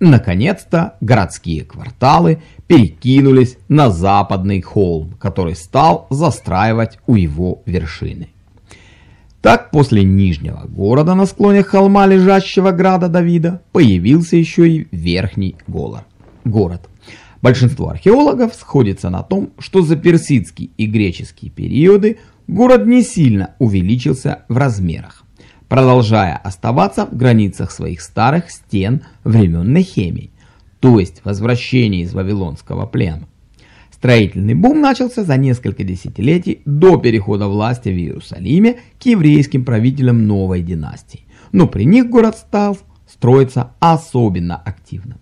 Наконец-то городские кварталы перекинулись на западный холм, который стал застраивать у его вершины. Так после Нижнего города на склоне холма лежащего града Давида появился еще и Верхний город. Большинство археологов сходится на том, что за персидский и греческий периоды город не сильно увеличился в размерах, продолжая оставаться в границах своих старых стен времен Нехемии, то есть возвращения из Вавилонского плена. Строительный бум начался за несколько десятилетий до перехода власти в Иерусалиме к еврейским правителям новой династии, но при них город стал строиться особенно активно.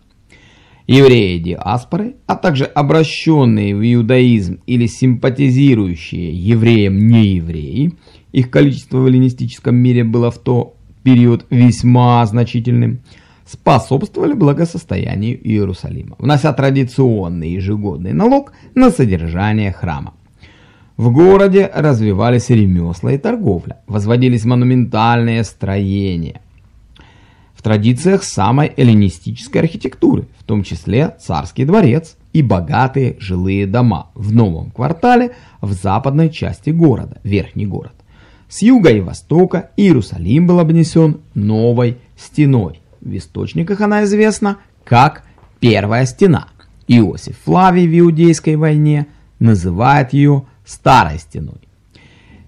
Евреи диаспоры, а также обращенные в иудаизм или симпатизирующие евреям неевреи, их количество в эллинистическом мире было в то период весьма значительным – способствовали благосостоянию Иерусалима, внося традиционный ежегодный налог на содержание храма. В городе развивались ремесла и торговля, возводились монументальные строения. В традициях самой эллинистической архитектуры, в том числе царский дворец и богатые жилые дома в новом квартале в западной части города, Верхний город. С юга и востока Иерусалим был обнесен новой стеной, в источниках она известна как Первая стена. Иосиф Флавий в Иудейской войне называет ее Старой стеной.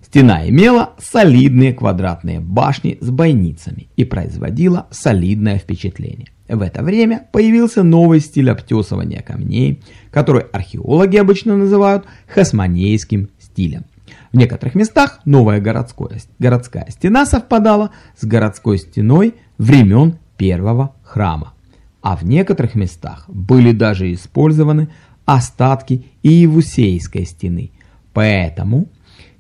Стена имела солидные квадратные башни с бойницами и производила солидное впечатление. В это время появился новый стиль обтесывания камней, который археологи обычно называют хасмонейским стилем. В некоторых местах новая городская, городская стена совпадала с городской стеной времен первого храма, а в некоторых местах были даже использованы остатки Иевусейской стены. Поэтому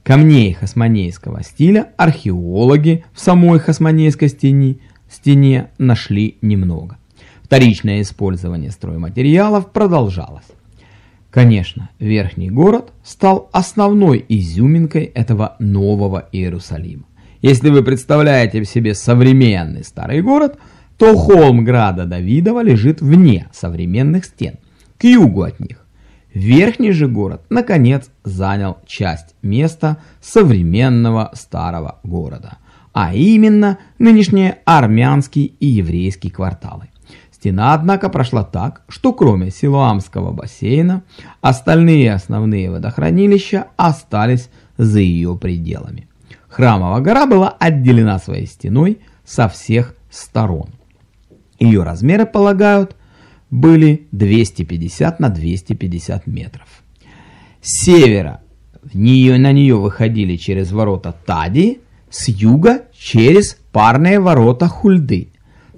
камней хасмонейского стиля археологи в самой хасмонейской стене, стене нашли немного. Вторичное использование стройматериалов продолжалось. Конечно, Верхний город стал основной изюминкой этого нового Иерусалима. Если вы представляете себе современный старый город – то холм града Давидова лежит вне современных стен, к югу от них. Верхний же город, наконец, занял часть места современного старого города, а именно нынешние армянский и еврейский кварталы. Стена, однако, прошла так, что кроме Силуамского бассейна, остальные основные водохранилища остались за ее пределами. Храмовая гора была отделена своей стеной со всех сторон. Ее размеры, полагают, были 250 на 250 метров. С севера в нее, на нее выходили через ворота Тади, с юга через парные ворота Хульды.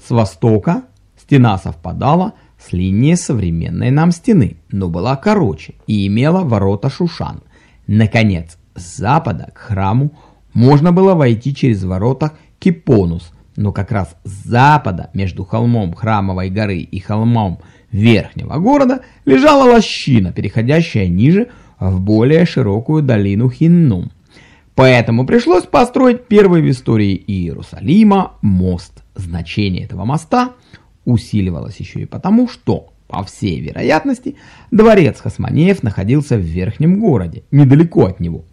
С востока стена совпадала с линией современной нам стены, но была короче и имела ворота Шушан. Наконец, с запада к храму можно было войти через ворота Кипонус – но как раз с запада, между холмом Храмовой горы и холмом Верхнего города, лежала лощина, переходящая ниже в более широкую долину Хиннум. Поэтому пришлось построить первый в истории Иерусалима мост. Значение этого моста усиливалось еще и потому, что, по всей вероятности, дворец Хасманеев находился в Верхнем городе, недалеко от него.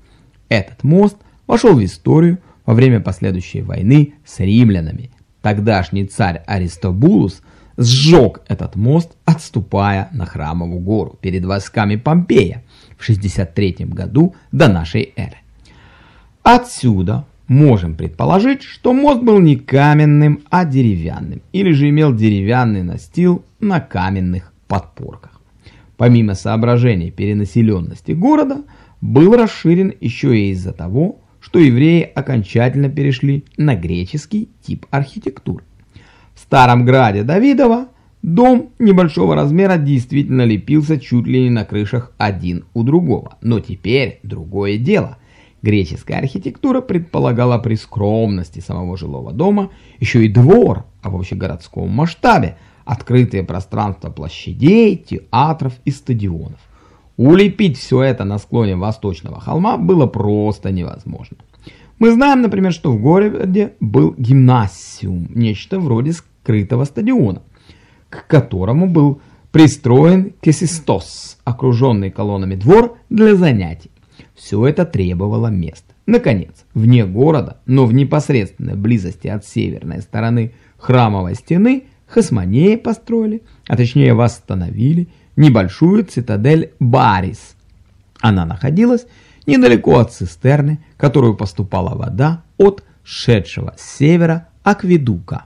Этот мост вошел в историю во время последующей войны с римлянами. Тогдашний царь Аристобулус сжег этот мост, отступая на Храмовую гору перед войсками Помпея в 63 году до нашей эры. Отсюда можем предположить, что мост был не каменным, а деревянным, или же имел деревянный настил на каменных подпорках. Помимо соображений перенаселенности города, был расширен еще и из-за того, что евреи окончательно перешли на греческий тип архитектуры. В старом граде Давидова дом небольшого размера действительно лепился чуть ли не на крышах один у другого. Но теперь другое дело. Греческая архитектура предполагала при скромности самого жилого дома еще и двор, а в общегородском масштабе открытые пространства площадей, театров и стадионов. Улепить все это на склоне восточного холма было просто невозможно. Мы знаем, например, что в городе был гимнасиум, нечто вроде скрытого стадиона. к которому был пристроен Кесистос, окруженный колоннами двор для занятий. Все это требовало места. Наконец, вне города, но в непосредственной близости от северной стороны храмовой стены, хасмонеи построили, а точнее восстановили, небольшую цитадель Барис. Она находилась недалеко от цистерны, которую поступала вода от шедшего с севера акведука.